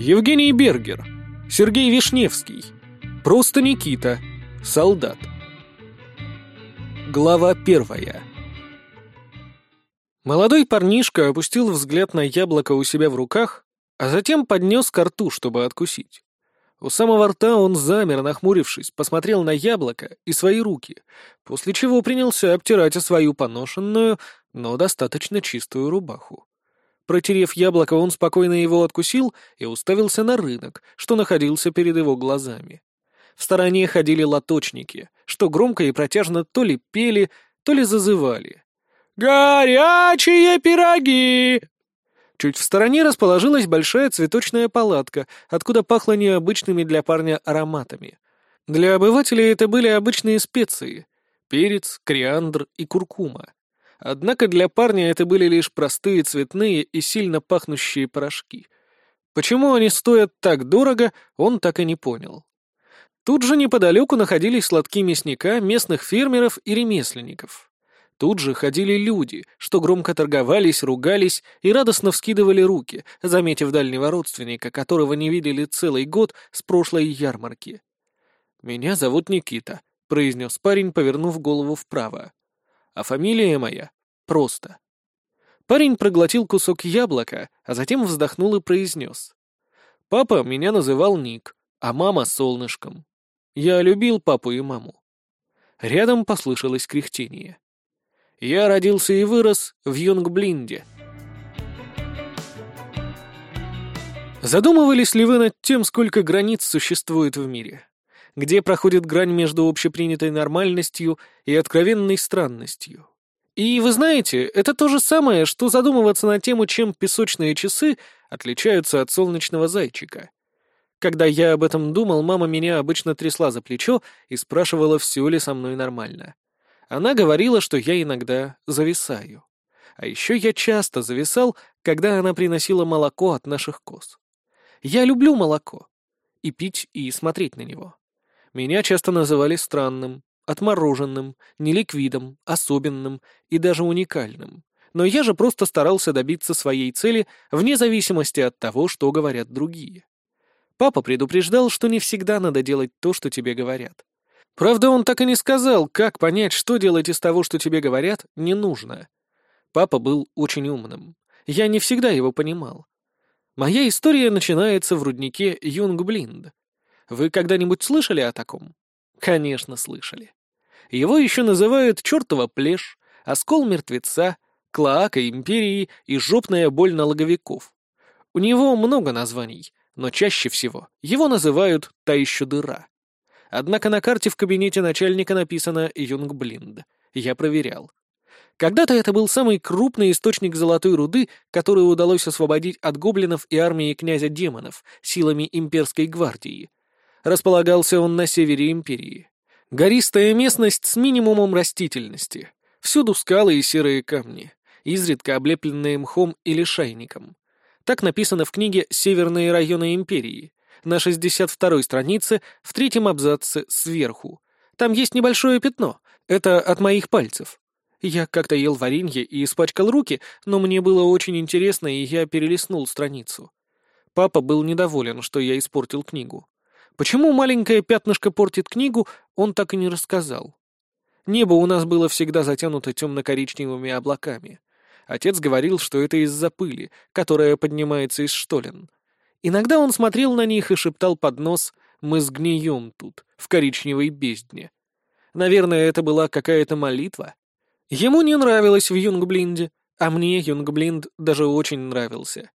Евгений Бергер. Сергей Вишневский. Просто Никита. Солдат. Глава первая. Молодой парнишка опустил взгляд на яблоко у себя в руках, а затем поднес ко рту, чтобы откусить. У самого рта он замер, нахмурившись, посмотрел на яблоко и свои руки, после чего принялся обтирать о свою поношенную, но достаточно чистую рубаху. Протерев яблоко, он спокойно его откусил и уставился на рынок, что находился перед его глазами. В стороне ходили лоточники, что громко и протяжно то ли пели, то ли зазывали. «Горячие пироги!» Чуть в стороне расположилась большая цветочная палатка, откуда пахло необычными для парня ароматами. Для обывателей это были обычные специи — перец, кориандр и куркума. Однако для парня это были лишь простые цветные и сильно пахнущие порошки. Почему они стоят так дорого, он так и не понял. Тут же неподалеку находились сладки мясника, местных фермеров и ремесленников. Тут же ходили люди, что громко торговались, ругались и радостно вскидывали руки, заметив дальнего родственника, которого не видели целый год с прошлой ярмарки. «Меня зовут Никита», — произнес парень, повернув голову вправо. «А фамилия моя просто». Парень проглотил кусок яблока, а затем вздохнул и произнес. «Папа меня называл Ник, а мама — Солнышком. Я любил папу и маму». Рядом послышалось кряхтение. Я родился и вырос в Йонгблинде. Задумывались ли вы над тем, сколько границ существует в мире? Где проходит грань между общепринятой нормальностью и откровенной странностью? И вы знаете, это то же самое, что задумываться на тему, чем песочные часы отличаются от солнечного зайчика. Когда я об этом думал, мама меня обычно трясла за плечо и спрашивала, все ли со мной нормально. Она говорила, что я иногда зависаю. А еще я часто зависал, когда она приносила молоко от наших коз. Я люблю молоко. И пить, и смотреть на него. Меня часто называли странным, отмороженным, неликвидом, особенным и даже уникальным. Но я же просто старался добиться своей цели вне зависимости от того, что говорят другие. Папа предупреждал, что не всегда надо делать то, что тебе говорят. Правда, он так и не сказал, как понять, что делать из того, что тебе говорят, не нужно. Папа был очень умным. Я не всегда его понимал. Моя история начинается в руднике Юнгблинд. Вы когда-нибудь слышали о таком? Конечно, слышали. Его еще называют чертова плешь, оскол мертвеца, клоака империи и жопная боль налоговиков. У него много названий, но чаще всего его называют «та еще дыра». Однако на карте в кабинете начальника написано «Юнгблинд». Я проверял. Когда-то это был самый крупный источник золотой руды, который удалось освободить от гоблинов и армии князя демонов силами имперской гвардии. Располагался он на севере империи. Гористая местность с минимумом растительности. Всюду скалы и серые камни, изредка облепленные мхом или шайником. Так написано в книге «Северные районы империи», на 62-й странице, в третьем абзаце сверху. Там есть небольшое пятно. Это от моих пальцев. Я как-то ел варенье и испачкал руки, но мне было очень интересно, и я перелистнул страницу. Папа был недоволен, что я испортил книгу. Почему маленькое пятнышко портит книгу, он так и не рассказал. Небо у нас было всегда затянуто темно-коричневыми облаками. Отец говорил, что это из-за пыли, которая поднимается из штолен. Иногда он смотрел на них и шептал под нос «Мы сгнием тут, в коричневой бездне». Наверное, это была какая-то молитва. Ему не нравилось в Юнгблинде, а мне Юнгблинд даже очень нравился.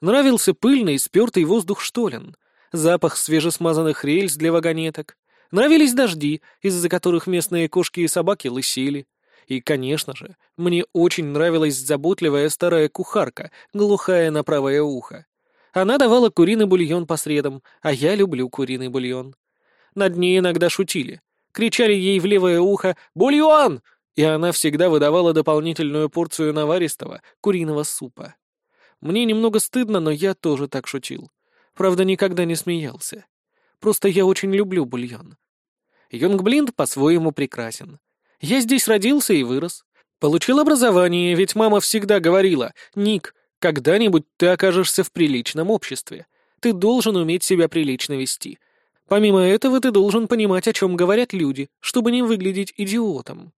Нравился пыльный, спертый воздух штолен, запах свежесмазанных рельс для вагонеток. Нравились дожди, из-за которых местные кошки и собаки лысели. И, конечно же, мне очень нравилась заботливая старая кухарка, глухая на правое ухо. Она давала куриный бульон по средам, а я люблю куриный бульон. Над ней иногда шутили. Кричали ей в левое ухо «Бульон!» и она всегда выдавала дополнительную порцию наваристого куриного супа. Мне немного стыдно, но я тоже так шутил. Правда, никогда не смеялся. Просто я очень люблю бульон. Йонгблинд по-своему прекрасен. Я здесь родился и вырос. Получил образование, ведь мама всегда говорила, «Ник, когда-нибудь ты окажешься в приличном обществе. Ты должен уметь себя прилично вести. Помимо этого, ты должен понимать, о чем говорят люди, чтобы не выглядеть идиотом.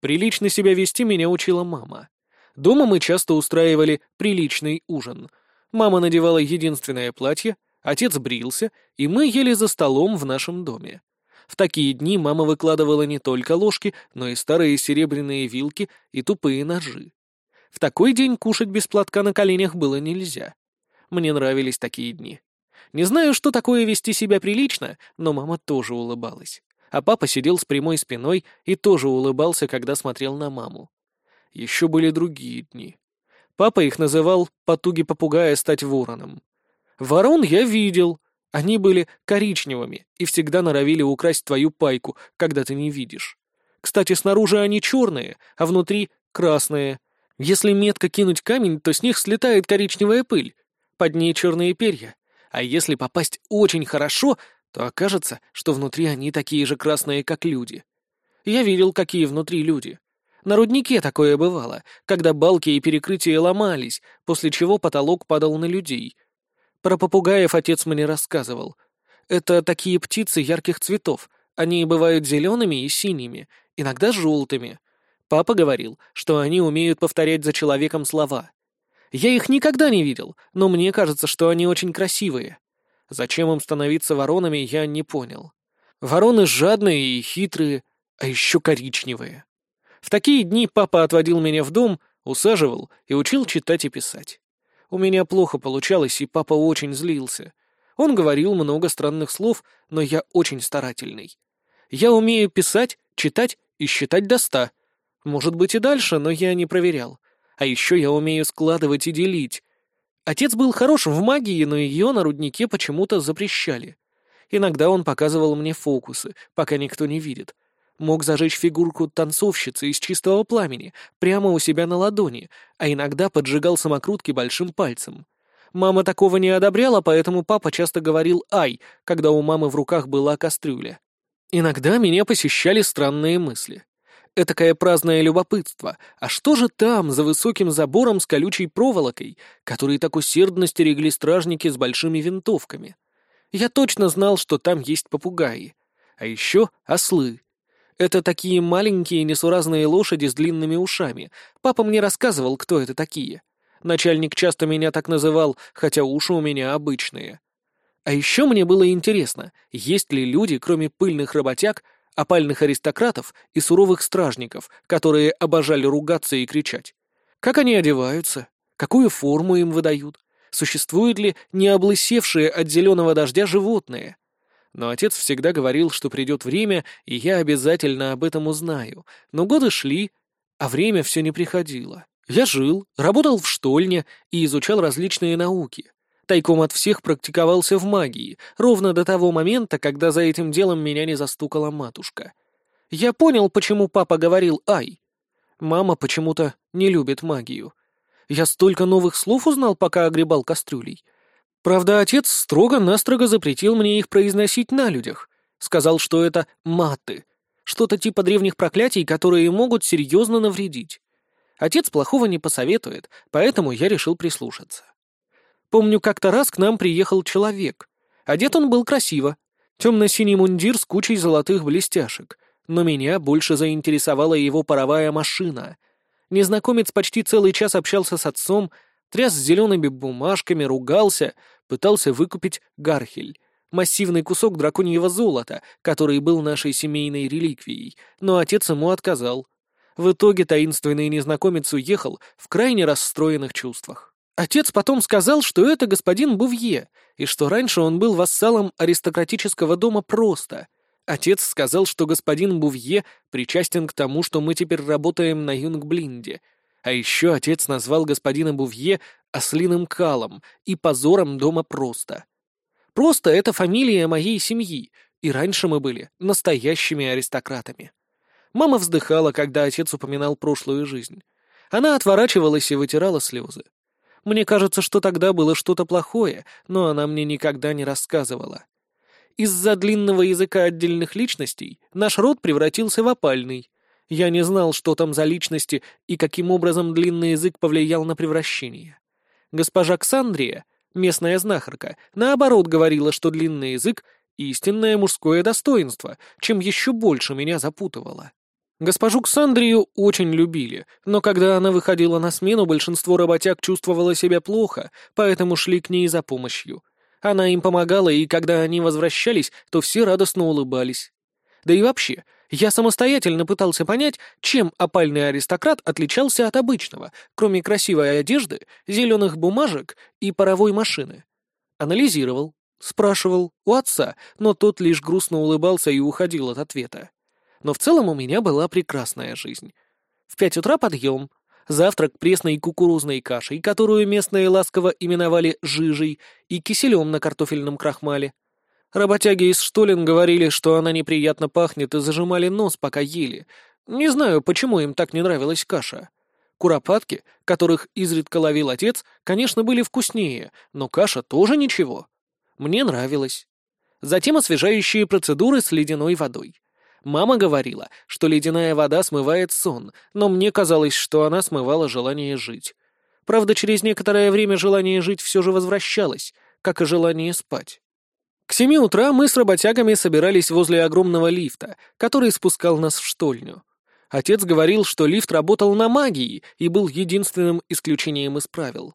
Прилично себя вести меня учила мама. Дома мы часто устраивали приличный ужин. Мама надевала единственное платье, отец брился, и мы ели за столом в нашем доме. В такие дни мама выкладывала не только ложки, но и старые серебряные вилки и тупые ножи. В такой день кушать без платка на коленях было нельзя. Мне нравились такие дни. Не знаю, что такое вести себя прилично, но мама тоже улыбалась а папа сидел с прямой спиной и тоже улыбался, когда смотрел на маму. Еще были другие дни. Папа их называл «потуги попугая стать вороном». Ворон я видел. Они были коричневыми и всегда норовили украсть твою пайку, когда ты не видишь. Кстати, снаружи они черные, а внутри — красные. Если метко кинуть камень, то с них слетает коричневая пыль. Под ней черные перья. А если попасть очень хорошо, то окажется, что внутри они такие же красные, как люди. Я видел, какие внутри люди. На руднике такое бывало, когда балки и перекрытия ломались, после чего потолок падал на людей. Про попугаев отец мне рассказывал. Это такие птицы ярких цветов. Они бывают зелеными и синими, иногда желтыми. Папа говорил, что они умеют повторять за человеком слова. Я их никогда не видел, но мне кажется, что они очень красивые. Зачем им становиться воронами, я не понял. Вороны жадные и хитрые, а еще коричневые. В такие дни папа отводил меня в дом, усаживал и учил читать и писать. У меня плохо получалось, и папа очень злился. Он говорил много странных слов, но я очень старательный. Я умею писать, читать и считать до ста. Может быть и дальше, но я не проверял. А еще я умею складывать и делить. Отец был хорош в магии, но ее на руднике почему-то запрещали. Иногда он показывал мне фокусы, пока никто не видит. Мог зажечь фигурку танцовщицы из чистого пламени прямо у себя на ладони, а иногда поджигал самокрутки большим пальцем. Мама такого не одобряла, поэтому папа часто говорил «ай», когда у мамы в руках была кастрюля. Иногда меня посещали странные мысли этакое праздное любопытство. А что же там, за высоким забором с колючей проволокой, который так усердно стерегли стражники с большими винтовками? Я точно знал, что там есть попугаи. А еще ослы. Это такие маленькие несуразные лошади с длинными ушами. Папа мне рассказывал, кто это такие. Начальник часто меня так называл, хотя уши у меня обычные. А еще мне было интересно, есть ли люди, кроме пыльных работяг, опальных аристократов и суровых стражников, которые обожали ругаться и кричать. Как они одеваются? Какую форму им выдают? Существуют ли не облысевшие от зеленого дождя животные? Но отец всегда говорил, что придет время, и я обязательно об этом узнаю. Но годы шли, а время все не приходило. Я жил, работал в штольне и изучал различные науки. Тайком от всех практиковался в магии, ровно до того момента, когда за этим делом меня не застукала матушка. Я понял, почему папа говорил «ай». Мама почему-то не любит магию. Я столько новых слов узнал, пока огребал кастрюлей. Правда, отец строго-настрого запретил мне их произносить на людях. Сказал, что это маты, что-то типа древних проклятий, которые могут серьезно навредить. Отец плохого не посоветует, поэтому я решил прислушаться. Помню, как-то раз к нам приехал человек. Одет он был красиво. Темно-синий мундир с кучей золотых блестяшек. Но меня больше заинтересовала его паровая машина. Незнакомец почти целый час общался с отцом, тряс зелеными бумажками, ругался, пытался выкупить гархель. Массивный кусок драконьего золота, который был нашей семейной реликвией, но отец ему отказал. В итоге таинственный незнакомец уехал в крайне расстроенных чувствах. Отец потом сказал, что это господин Бувье, и что раньше он был вассалом аристократического дома просто. Отец сказал, что господин Бувье причастен к тому, что мы теперь работаем на Юнгблинде. А еще отец назвал господина Бувье ослиным калом и позором дома просто. Просто — это фамилия моей семьи, и раньше мы были настоящими аристократами. Мама вздыхала, когда отец упоминал прошлую жизнь. Она отворачивалась и вытирала слезы. Мне кажется, что тогда было что-то плохое, но она мне никогда не рассказывала. Из-за длинного языка отдельных личностей наш род превратился в опальный. Я не знал, что там за личности и каким образом длинный язык повлиял на превращение. Госпожа Ксандрия, Местная знахарка, наоборот, говорила, что длинный язык — истинное мужское достоинство, чем еще больше меня запутывало. Госпожу Ксандрию очень любили, но когда она выходила на смену, большинство работяг чувствовало себя плохо, поэтому шли к ней за помощью. Она им помогала, и когда они возвращались, то все радостно улыбались. Да и вообще, я самостоятельно пытался понять, чем опальный аристократ отличался от обычного, кроме красивой одежды, зеленых бумажек и паровой машины. Анализировал, спрашивал у отца, но тот лишь грустно улыбался и уходил от ответа. Но в целом у меня была прекрасная жизнь. В пять утра подъем, завтрак пресной кукурузной кашей, которую местные ласково именовали «жижей», и киселем на картофельном крахмале — Работяги из Штолен говорили, что она неприятно пахнет, и зажимали нос, пока ели. Не знаю, почему им так не нравилась каша. Куропатки, которых изредка ловил отец, конечно, были вкуснее, но каша тоже ничего. Мне нравилось. Затем освежающие процедуры с ледяной водой. Мама говорила, что ледяная вода смывает сон, но мне казалось, что она смывала желание жить. Правда, через некоторое время желание жить все же возвращалось, как и желание спать. К семи утра мы с работягами собирались возле огромного лифта, который спускал нас в штольню. Отец говорил, что лифт работал на магии и был единственным исключением из правил.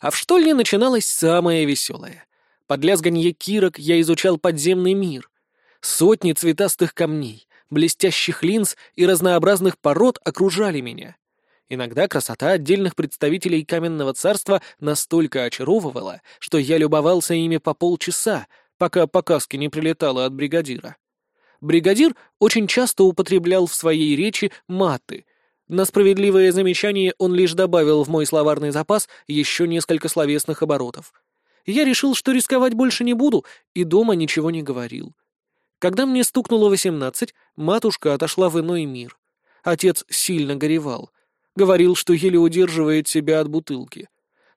А в штольне начиналось самое веселое. Под лязганье кирок я изучал подземный мир. Сотни цветастых камней, блестящих линз и разнообразных пород окружали меня. Иногда красота отдельных представителей каменного царства настолько очаровывала, что я любовался ими по полчаса, пока по каске не прилетало от бригадира. Бригадир очень часто употреблял в своей речи маты. На справедливое замечание он лишь добавил в мой словарный запас еще несколько словесных оборотов. Я решил, что рисковать больше не буду, и дома ничего не говорил. Когда мне стукнуло восемнадцать, матушка отошла в иной мир. Отец сильно горевал. Говорил, что еле удерживает себя от бутылки.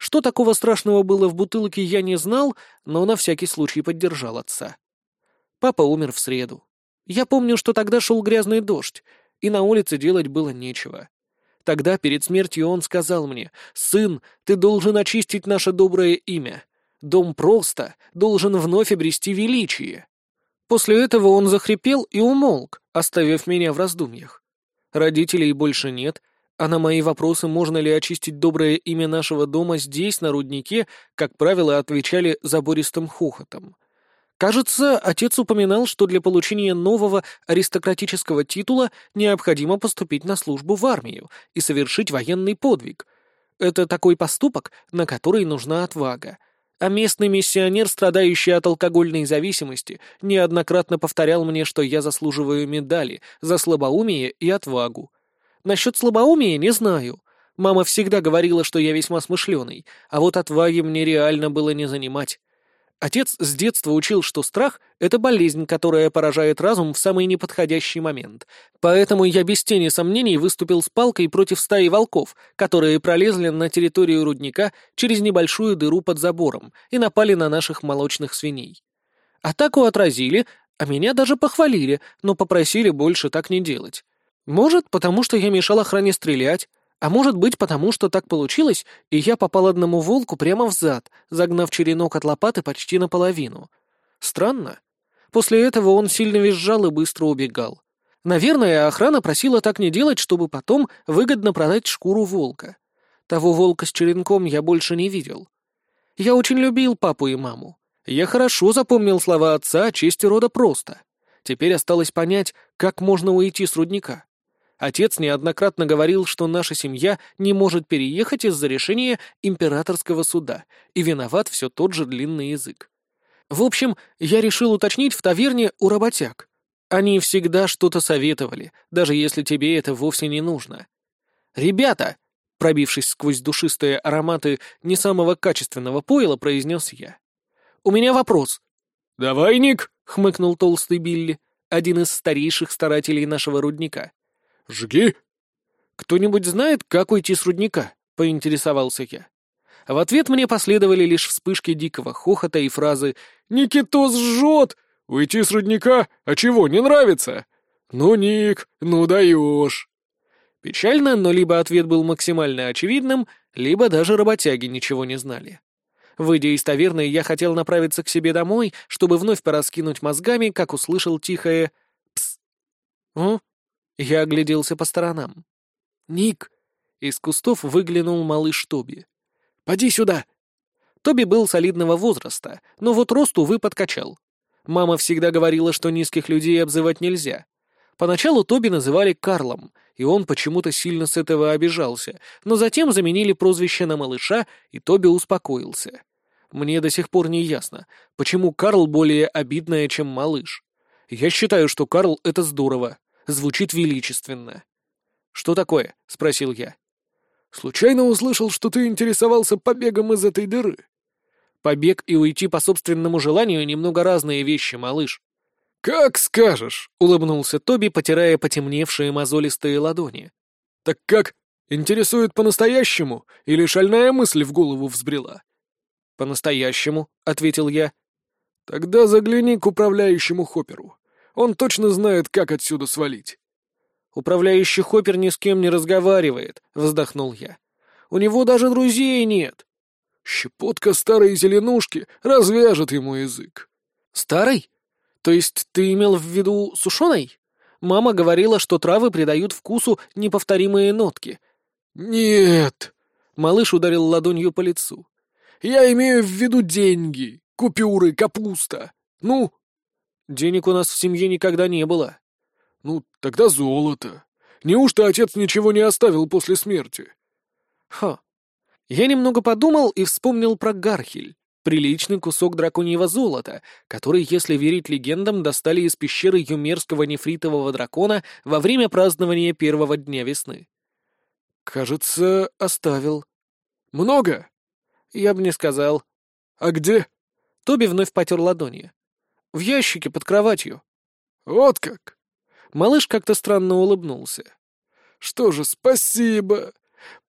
Что такого страшного было в бутылке, я не знал, но на всякий случай поддержал отца. Папа умер в среду. Я помню, что тогда шел грязный дождь, и на улице делать было нечего. Тогда, перед смертью, он сказал мне, «Сын, ты должен очистить наше доброе имя. Дом просто должен вновь обрести величие». После этого он захрипел и умолк, оставив меня в раздумьях. Родителей больше нет — а на мои вопросы, можно ли очистить доброе имя нашего дома здесь, на руднике, как правило, отвечали забористым хохотом. Кажется, отец упоминал, что для получения нового аристократического титула необходимо поступить на службу в армию и совершить военный подвиг. Это такой поступок, на который нужна отвага. А местный миссионер, страдающий от алкогольной зависимости, неоднократно повторял мне, что я заслуживаю медали за слабоумие и отвагу. Насчет слабоумия не знаю. Мама всегда говорила, что я весьма смышленый, а вот отваги мне реально было не занимать. Отец с детства учил, что страх — это болезнь, которая поражает разум в самый неподходящий момент. Поэтому я без тени сомнений выступил с палкой против стаи волков, которые пролезли на территорию рудника через небольшую дыру под забором и напали на наших молочных свиней. Атаку отразили, а меня даже похвалили, но попросили больше так не делать. Может, потому что я мешал охране стрелять, а может быть, потому что так получилось, и я попал одному волку прямо в зад, загнав черенок от лопаты почти наполовину. Странно. После этого он сильно визжал и быстро убегал. Наверное, охрана просила так не делать, чтобы потом выгодно продать шкуру волка. Того волка с черенком я больше не видел. Я очень любил папу и маму. Я хорошо запомнил слова отца о чести рода просто. Теперь осталось понять, как можно уйти с рудника. Отец неоднократно говорил, что наша семья не может переехать из-за решения императорского суда, и виноват все тот же длинный язык. В общем, я решил уточнить в таверне у работяг. Они всегда что-то советовали, даже если тебе это вовсе не нужно. «Ребята!» — пробившись сквозь душистые ароматы не самого качественного пойла, произнес я. «У меня вопрос». «Давай, Ник!» — хмыкнул толстый Билли, один из старейших старателей нашего рудника. «Жги!» «Кто-нибудь знает, как уйти с рудника?» — поинтересовался я. В ответ мне последовали лишь вспышки дикого хохота и фразы «Никитос жжет! Уйти с рудника? А чего, не нравится? Ну, Ник, ну даешь!» Печально, но либо ответ был максимально очевидным, либо даже работяги ничего не знали. Выйдя из таверны, я хотел направиться к себе домой, чтобы вновь пораскинуть мозгами, как услышал тихое «Пс». «О?» Я огляделся по сторонам. «Ник!» Из кустов выглянул малыш Тоби. «Поди сюда!» Тоби был солидного возраста, но вот рост, увы, подкачал. Мама всегда говорила, что низких людей обзывать нельзя. Поначалу Тоби называли Карлом, и он почему-то сильно с этого обижался, но затем заменили прозвище на малыша, и Тоби успокоился. Мне до сих пор не ясно, почему Карл более обидное, чем малыш. Я считаю, что Карл — это здорово, звучит величественно. «Что такое?» — спросил я. «Случайно услышал, что ты интересовался побегом из этой дыры». «Побег и уйти по собственному желанию — немного разные вещи, малыш. «Как скажешь», — улыбнулся Тоби, потирая потемневшие мозолистые ладони. «Так как? Интересует по-настоящему или шальная мысль в голову взбрела?» «По-настоящему», — ответил я. «Тогда загляни к управляющему Хопперу. Он точно знает, как отсюда свалить». «Управляющий Хоппер ни с кем не разговаривает», — вздохнул я. «У него даже друзей нет». «Щепотка старой зеленушки развяжет ему язык». «Старый?» То есть ты имел в виду сушеной? Мама говорила, что травы придают вкусу неповторимые нотки. Нет. Малыш ударил ладонью по лицу. Я имею в виду деньги, купюры, капуста. Ну? Денег у нас в семье никогда не было. Ну, тогда золото. Неужто отец ничего не оставил после смерти? Ха. Я немного подумал и вспомнил про Гархель. Приличный кусок драконьего золота, который, если верить легендам, достали из пещеры юмерского нефритового дракона во время празднования первого дня весны. «Кажется, оставил». «Много?» «Я бы не сказал». «А где?» Тоби вновь потер ладони. «В ящике под кроватью». «Вот как!» Малыш как-то странно улыбнулся. «Что же, спасибо.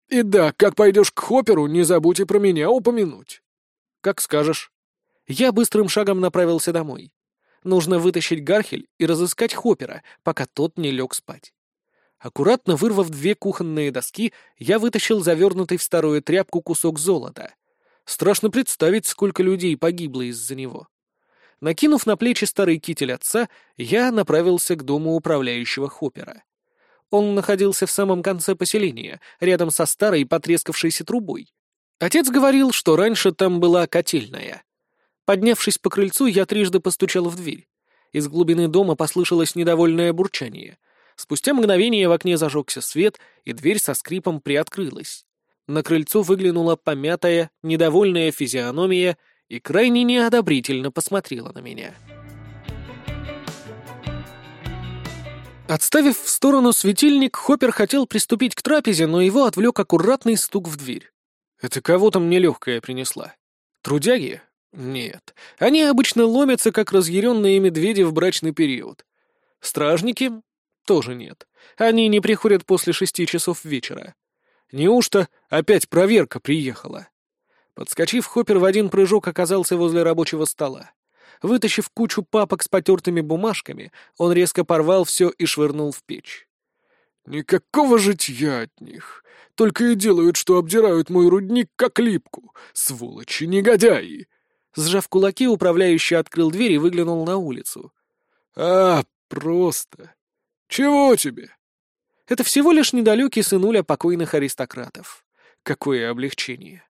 И да, как пойдешь к Хопперу, не забудь и про меня упомянуть». «Как скажешь». Я быстрым шагом направился домой. Нужно вытащить Гархель и разыскать Хопера, пока тот не лег спать. Аккуратно вырвав две кухонные доски, я вытащил завернутый в старую тряпку кусок золота. Страшно представить, сколько людей погибло из-за него. Накинув на плечи старый китель отца, я направился к дому управляющего Хопера. Он находился в самом конце поселения, рядом со старой потрескавшейся трубой. Отец говорил, что раньше там была котельная. Поднявшись по крыльцу, я трижды постучал в дверь. Из глубины дома послышалось недовольное бурчание. Спустя мгновение в окне зажегся свет, и дверь со скрипом приоткрылась. На крыльцо выглянула помятая, недовольная физиономия и крайне неодобрительно посмотрела на меня. Отставив в сторону светильник, Хоппер хотел приступить к трапезе, но его отвлек аккуратный стук в дверь. Это кого-то мне легкая принесла. Трудяги? Нет. Они обычно ломятся, как разъяренные медведи в брачный период. Стражники? Тоже нет. Они не приходят после шести часов вечера. Неужто опять проверка приехала? Подскочив, Хоппер в один прыжок оказался возле рабочего стола. Вытащив кучу папок с потертыми бумажками, он резко порвал все и швырнул в печь. «Никакого житья от них. Только и делают, что обдирают мой рудник как липку. Сволочи, негодяи!» Сжав кулаки, управляющий открыл дверь и выглянул на улицу. «А, просто. Чего тебе?» Это всего лишь недалекий сынуля покойных аристократов. Какое облегчение.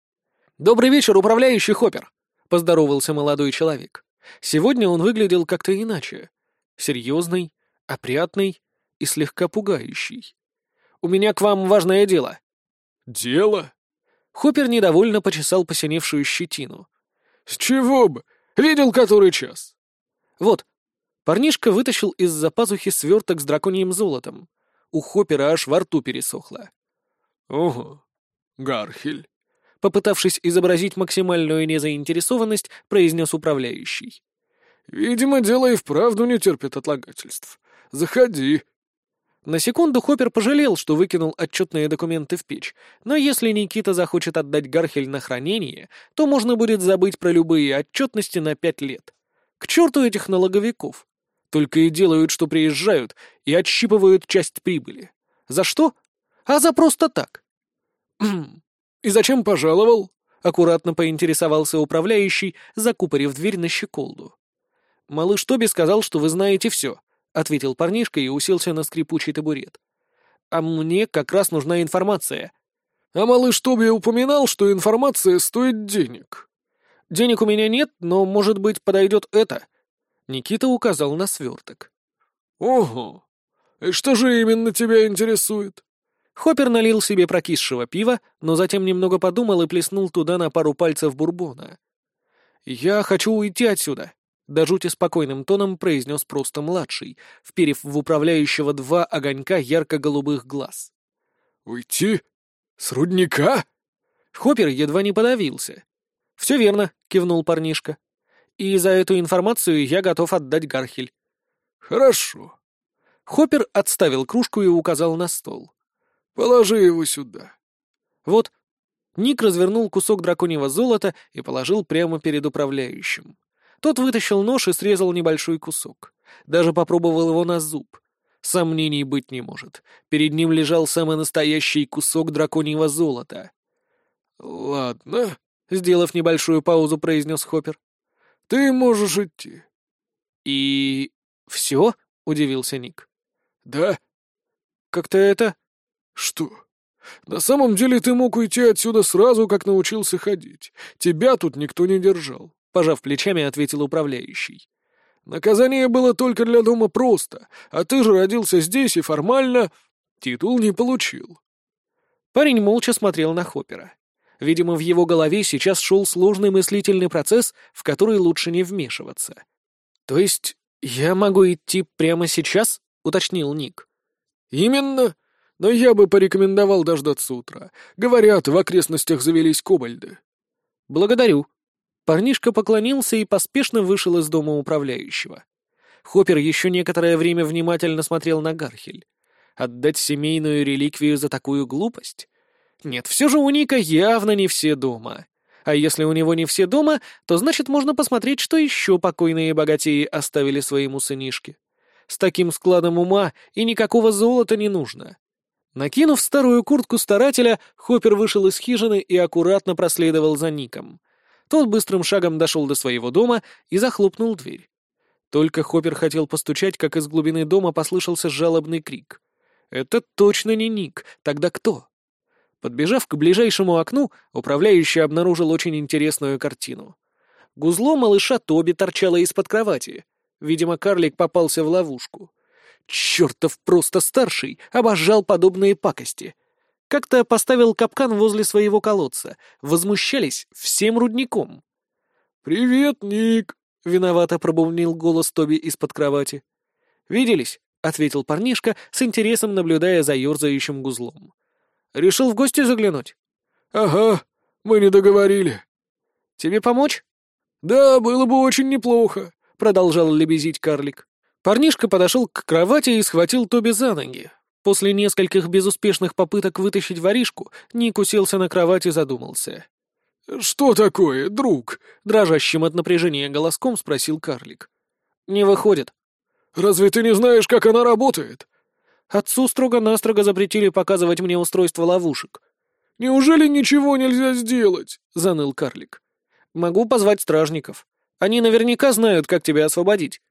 «Добрый вечер, управляющий Хоппер!» — поздоровался молодой человек. Сегодня он выглядел как-то иначе. Серьезный, опрятный и слегка пугающий. «У меня к вам важное дело». «Дело?» Хоппер недовольно почесал посиневшую щетину. «С чего бы? Видел который час?» «Вот». Парнишка вытащил из-за пазухи сверток с драконьим золотом. У Хоппера аж во рту пересохло. «Ого, Гархель». Попытавшись изобразить максимальную незаинтересованность, произнес управляющий. «Видимо, дело и вправду не терпит отлагательств. Заходи». На секунду Хоппер пожалел, что выкинул отчетные документы в печь, но если Никита захочет отдать Гархель на хранение, то можно будет забыть про любые отчетности на пять лет. К черту этих налоговиков. Только и делают, что приезжают и отщипывают часть прибыли. За что? А за просто так. «И зачем пожаловал? — аккуратно поинтересовался управляющий, закупорив дверь на щеколду. «Малыш Тоби сказал, что вы знаете все», — ответил парнишка и уселся на скрипучий табурет. «А мне как раз нужна информация». «А малыш Тоби упоминал, что информация стоит денег». «Денег у меня нет, но, может быть, подойдет это». Никита указал на сверток. «Ого! И что же именно тебя интересует?» Хоппер налил себе прокисшего пива, но затем немного подумал и плеснул туда на пару пальцев бурбона. «Я хочу уйти отсюда», — до жути спокойным тоном произнес просто младший, вперев в управляющего два огонька ярко-голубых глаз. «Уйти? С рудника?» Хоппер едва не подавился. «Все верно», — кивнул парнишка. «И за эту информацию я готов отдать Гархель». «Хорошо». Хоппер отставил кружку и указал на стол. Положи его сюда. Вот. Ник развернул кусок драконьего золота и положил прямо перед управляющим. Тот вытащил нож и срезал небольшой кусок. Даже попробовал его на зуб. Сомнений быть не может. Перед ним лежал самый настоящий кусок драконьего золота. «Ладно», — сделав небольшую паузу, произнес Хоппер. «Ты можешь идти». «И... все?» — удивился Ник. «Да». «Как-то это...» «Что? На самом деле ты мог уйти отсюда сразу, как научился ходить. Тебя тут никто не держал», — пожав плечами, ответил управляющий. «Наказание было только для дома просто, а ты же родился здесь и формально титул не получил». Парень молча смотрел на Хоппера. Видимо, в его голове сейчас шел сложный мыслительный процесс, в который лучше не вмешиваться. «То есть я могу идти прямо сейчас?» — уточнил Ник. «Именно. Но я бы порекомендовал дождаться утра. Говорят, в окрестностях завелись кобальды. Благодарю. Парнишка поклонился и поспешно вышел из дома управляющего. Хоппер еще некоторое время внимательно смотрел на Гархель. Отдать семейную реликвию за такую глупость? Нет, все же у Ника явно не все дома. А если у него не все дома, то значит можно посмотреть, что еще покойные богатеи оставили своему сынишке. С таким складом ума и никакого золота не нужно. Накинув старую куртку старателя, Хоппер вышел из хижины и аккуратно проследовал за Ником. Тот быстрым шагом дошел до своего дома и захлопнул дверь. Только Хоппер хотел постучать, как из глубины дома послышался жалобный крик. «Это точно не Ник. Тогда кто?» Подбежав к ближайшему окну, управляющий обнаружил очень интересную картину. Гузло малыша Тоби торчало из-под кровати. Видимо, карлик попался в ловушку. Чертов просто старший обожал подобные пакости. Как-то поставил капкан возле своего колодца. Возмущались всем рудником. «Привет, Ник!» — виновато пробумнил голос Тоби из-под кровати. «Виделись?» — ответил парнишка, с интересом наблюдая за ерзающим гузлом. «Решил в гости заглянуть?» «Ага, мы не договорили». «Тебе помочь?» «Да, было бы очень неплохо», — продолжал лебезить карлик. Парнишка подошел к кровати и схватил Тоби за ноги. После нескольких безуспешных попыток вытащить воришку, Ник уселся на кровати и задумался. «Что такое, друг?» — дрожащим от напряжения голоском спросил карлик. «Не выходит». «Разве ты не знаешь, как она работает?» «Отцу строго-настрого запретили показывать мне устройство ловушек». «Неужели ничего нельзя сделать?» — заныл карлик. «Могу позвать стражников. Они наверняка знают, как тебя освободить».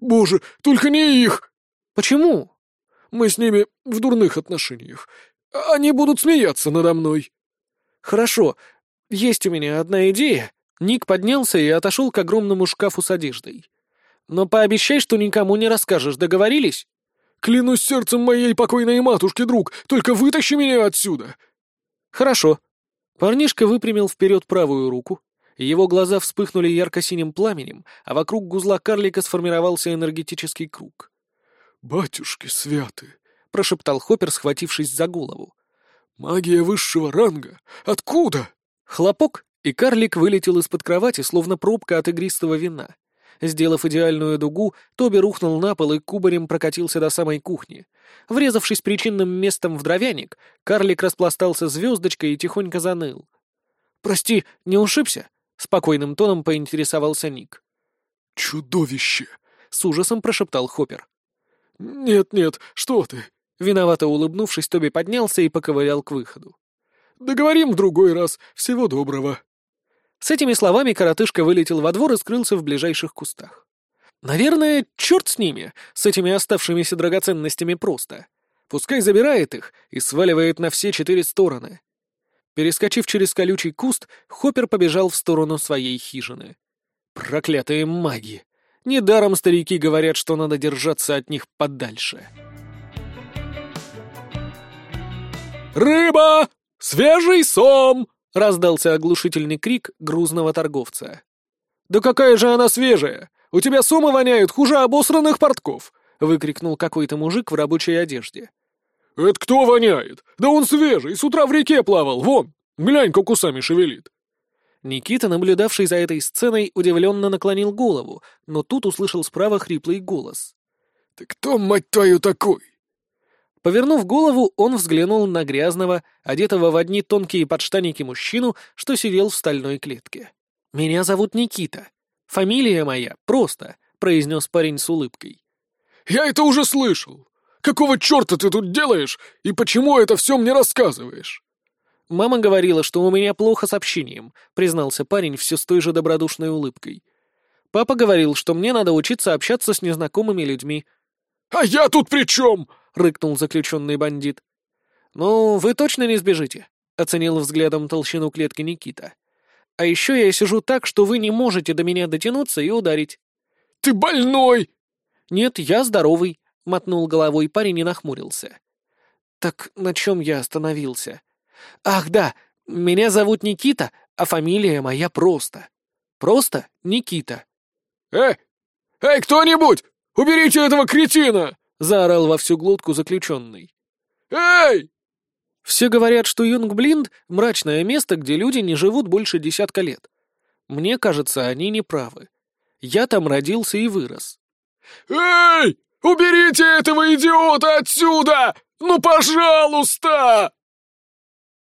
Боже, только не их!» «Почему?» «Мы с ними в дурных отношениях. Они будут смеяться надо мной». «Хорошо. Есть у меня одна идея». Ник поднялся и отошел к огромному шкафу с одеждой. «Но пообещай, что никому не расскажешь. Договорились?» «Клянусь сердцем моей покойной матушки, друг, только вытащи меня отсюда!» «Хорошо». Парнишка выпрямил вперед правую руку, его глаза вспыхнули ярко-синим пламенем, а вокруг гузла карлика сформировался энергетический круг. «Батюшки святы!» — прошептал Хоппер, схватившись за голову. «Магия высшего ранга! Откуда?» Хлопок, и карлик вылетел из-под кровати, словно пробка от игристого вина. Сделав идеальную дугу, Тоби рухнул на пол и кубарем прокатился до самой кухни. Врезавшись причинным местом в дровяник, карлик распластался звездочкой и тихонько заныл. «Прости, не ушибся?» Спокойным тоном поинтересовался Ник. «Чудовище!» — с ужасом прошептал Хоппер. «Нет-нет, что ты!» Виновато улыбнувшись, Тоби поднялся и поковырял к выходу. «Договорим в другой раз. Всего доброго!» С этими словами коротышка вылетел во двор и скрылся в ближайших кустах. Наверное, черт с ними, с этими оставшимися драгоценностями просто. Пускай забирает их и сваливает на все четыре стороны. Перескочив через колючий куст, Хоппер побежал в сторону своей хижины. Проклятые маги! Недаром старики говорят, что надо держаться от них подальше. «Рыба! Свежий сом!» — раздался оглушительный крик грузного торговца. «Да какая же она свежая! У тебя сомы воняют хуже обосранных портков!» — выкрикнул какой-то мужик в рабочей одежде. «Это кто воняет? Да он свежий, с утра в реке плавал, вон! Глянь, как усами шевелит!» Никита, наблюдавший за этой сценой, удивленно наклонил голову, но тут услышал справа хриплый голос. «Ты кто, мать твою, такой?» Повернув голову, он взглянул на грязного, одетого в одни тонкие подштаники мужчину, что сидел в стальной клетке. «Меня зовут Никита. Фамилия моя просто», — произнес парень с улыбкой. «Я это уже слышал. Какого черта ты тут делаешь, и почему это все мне рассказываешь?» «Мама говорила, что у меня плохо с общением», — признался парень все с той же добродушной улыбкой. «Папа говорил, что мне надо учиться общаться с незнакомыми людьми». «А я тут при чем?» — рыкнул заключенный бандит. «Ну, вы точно не сбежите?» — оценил взглядом толщину клетки Никита. «А еще я сижу так, что вы не можете до меня дотянуться и ударить». «Ты больной!» «Нет, я здоровый», — мотнул головой парень и нахмурился. «Так на чем я остановился?» «Ах, да, меня зовут Никита, а фамилия моя просто. Просто Никита». «Эй! Эй, кто-нибудь! Уберите этого кретина!» — заорал во всю глотку заключенный. «Эй!» Все говорят, что Юнгблинд — мрачное место, где люди не живут больше десятка лет. Мне кажется, они не правы. Я там родился и вырос. «Эй! Уберите этого идиота отсюда! Ну, пожалуйста!»